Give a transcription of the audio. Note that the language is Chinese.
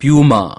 puma